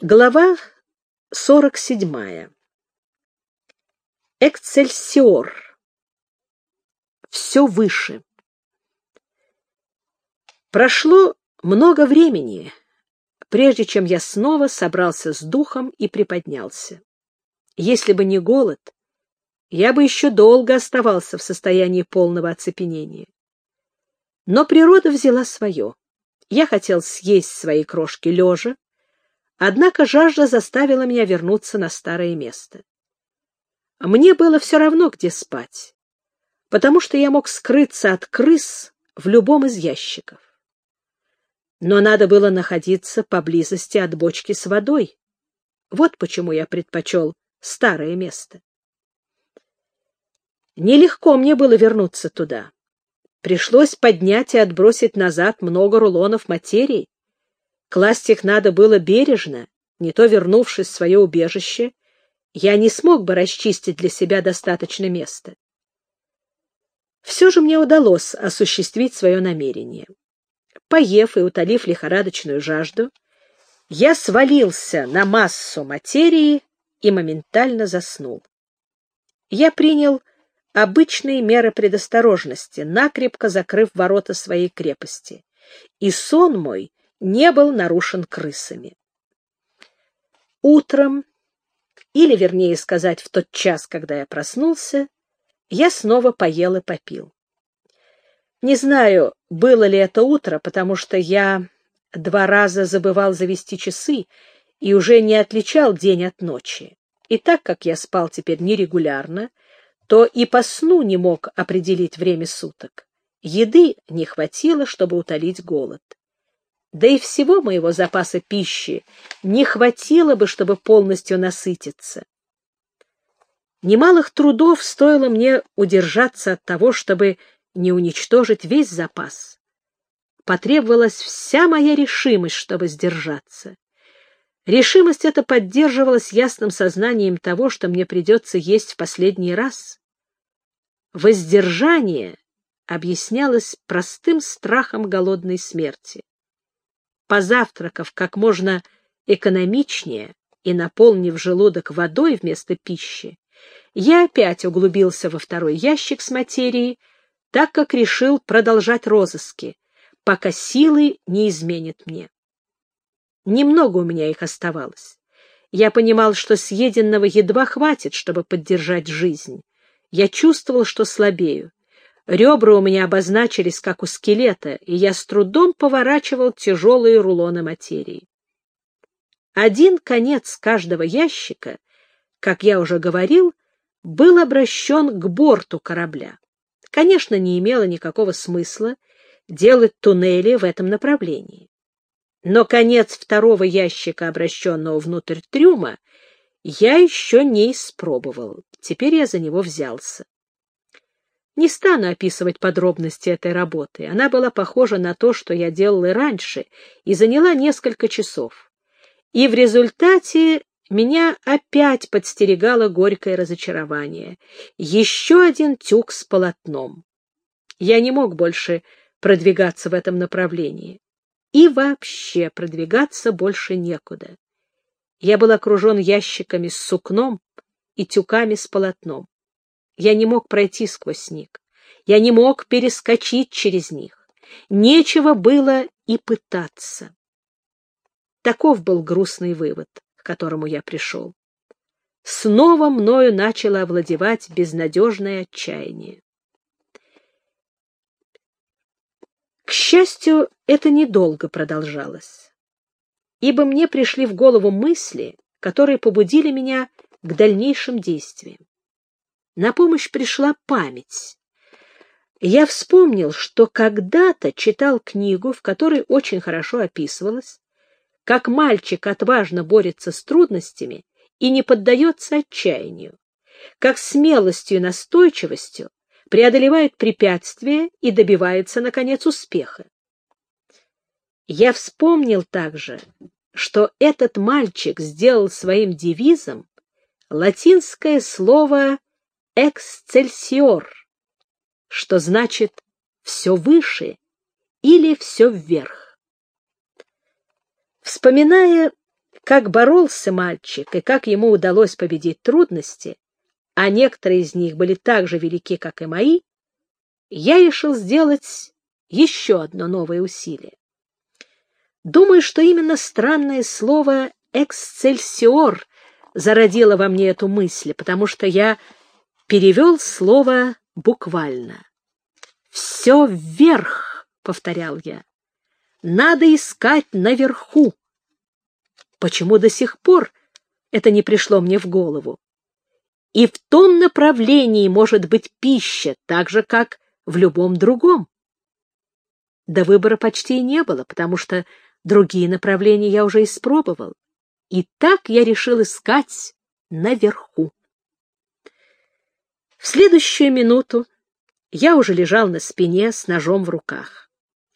Глава 47. Эксцельсиор. Все выше. Прошло много времени, прежде чем я снова собрался с духом и приподнялся. Если бы не голод, я бы еще долго оставался в состоянии полного оцепенения. Но природа взяла свое. Я хотел съесть свои крошки лежа, Однако жажда заставила меня вернуться на старое место. Мне было все равно, где спать, потому что я мог скрыться от крыс в любом из ящиков. Но надо было находиться поблизости от бочки с водой. Вот почему я предпочел старое место. Нелегко мне было вернуться туда. Пришлось поднять и отбросить назад много рулонов материи. Класть их надо было бережно, не то, вернувшись в свое убежище, я не смог бы расчистить для себя достаточно места. Все же мне удалось осуществить свое намерение. Поев и утолив лихорадочную жажду, я свалился на массу материи и моментально заснул. Я принял обычные меры предосторожности, накрепко закрыв ворота своей крепости, и сон мой не был нарушен крысами. Утром, или, вернее сказать, в тот час, когда я проснулся, я снова поел и попил. Не знаю, было ли это утро, потому что я два раза забывал завести часы и уже не отличал день от ночи. И так как я спал теперь нерегулярно, то и по сну не мог определить время суток. Еды не хватило, чтобы утолить голод да и всего моего запаса пищи не хватило бы, чтобы полностью насытиться. Немалых трудов стоило мне удержаться от того, чтобы не уничтожить весь запас. Потребовалась вся моя решимость, чтобы сдержаться. Решимость эта поддерживалась ясным сознанием того, что мне придется есть в последний раз. Воздержание объяснялось простым страхом голодной смерти позавтракав как можно экономичнее и наполнив желудок водой вместо пищи, я опять углубился во второй ящик с материей, так как решил продолжать розыски, пока силы не изменят мне. Немного у меня их оставалось. Я понимал, что съеденного едва хватит, чтобы поддержать жизнь. Я чувствовал, что слабею. Ребра у меня обозначились, как у скелета, и я с трудом поворачивал тяжелые рулоны материи. Один конец каждого ящика, как я уже говорил, был обращен к борту корабля. Конечно, не имело никакого смысла делать туннели в этом направлении. Но конец второго ящика, обращенного внутрь трюма, я еще не испробовал. Теперь я за него взялся. Не стану описывать подробности этой работы. Она была похожа на то, что я делал и раньше, и заняла несколько часов. И в результате меня опять подстерегало горькое разочарование. Еще один тюк с полотном. Я не мог больше продвигаться в этом направлении. И вообще продвигаться больше некуда. Я был окружен ящиками с сукном и тюками с полотном. Я не мог пройти сквозь них. Я не мог перескочить через них. Нечего было и пытаться. Таков был грустный вывод, к которому я пришел. Снова мною начало овладевать безнадежное отчаяние. К счастью, это недолго продолжалось, ибо мне пришли в голову мысли, которые побудили меня к дальнейшим действиям. На помощь пришла память. Я вспомнил, что когда-то читал книгу, в которой очень хорошо описывалось, как мальчик отважно борется с трудностями и не поддается отчаянию, как смелостью и настойчивостью преодолевает препятствия и добивается, наконец, успеха. Я вспомнил также, что этот мальчик сделал своим девизом латинское слово «эксцельсиор», что значит «все выше» или «все вверх». Вспоминая, как боролся мальчик и как ему удалось победить трудности, а некоторые из них были так же велики, как и мои, я решил сделать еще одно новое усилие. Думаю, что именно странное слово «эксцельсиор» зародило во мне эту мысль, потому что я перевел слово буквально. «Все вверх», — повторял я. «Надо искать наверху». Почему до сих пор это не пришло мне в голову? И в том направлении может быть пища, так же, как в любом другом. До выбора почти и не было, потому что другие направления я уже испробовал. И так я решил искать наверху. В следующую минуту я уже лежал на спине с ножом в руках.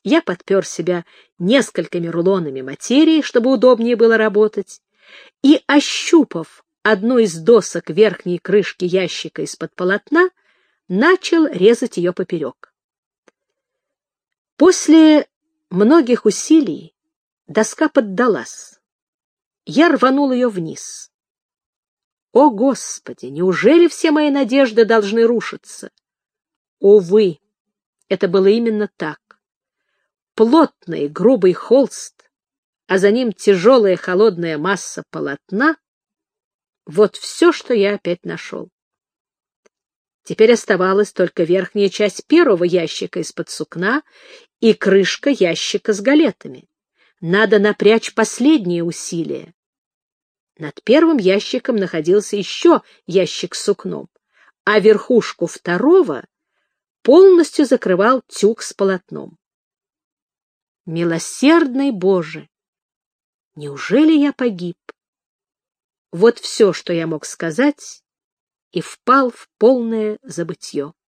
Я подпер себя несколькими рулонами материи, чтобы удобнее было работать, и, ощупав одну из досок верхней крышки ящика из-под полотна, начал резать ее поперек. После многих усилий доска поддалась. Я рванул ее вниз. О, Господи, неужели все мои надежды должны рушиться? Увы, это было именно так. Плотный грубый холст, а за ним тяжелая холодная масса полотна — вот все, что я опять нашел. Теперь оставалась только верхняя часть первого ящика из-под сукна и крышка ящика с галетами. Надо напрячь последние усилия. Над первым ящиком находился еще ящик с сукном, а верхушку второго полностью закрывал тюк с полотном. Милосердный Боже! Неужели я погиб? Вот все, что я мог сказать, и впал в полное забытье.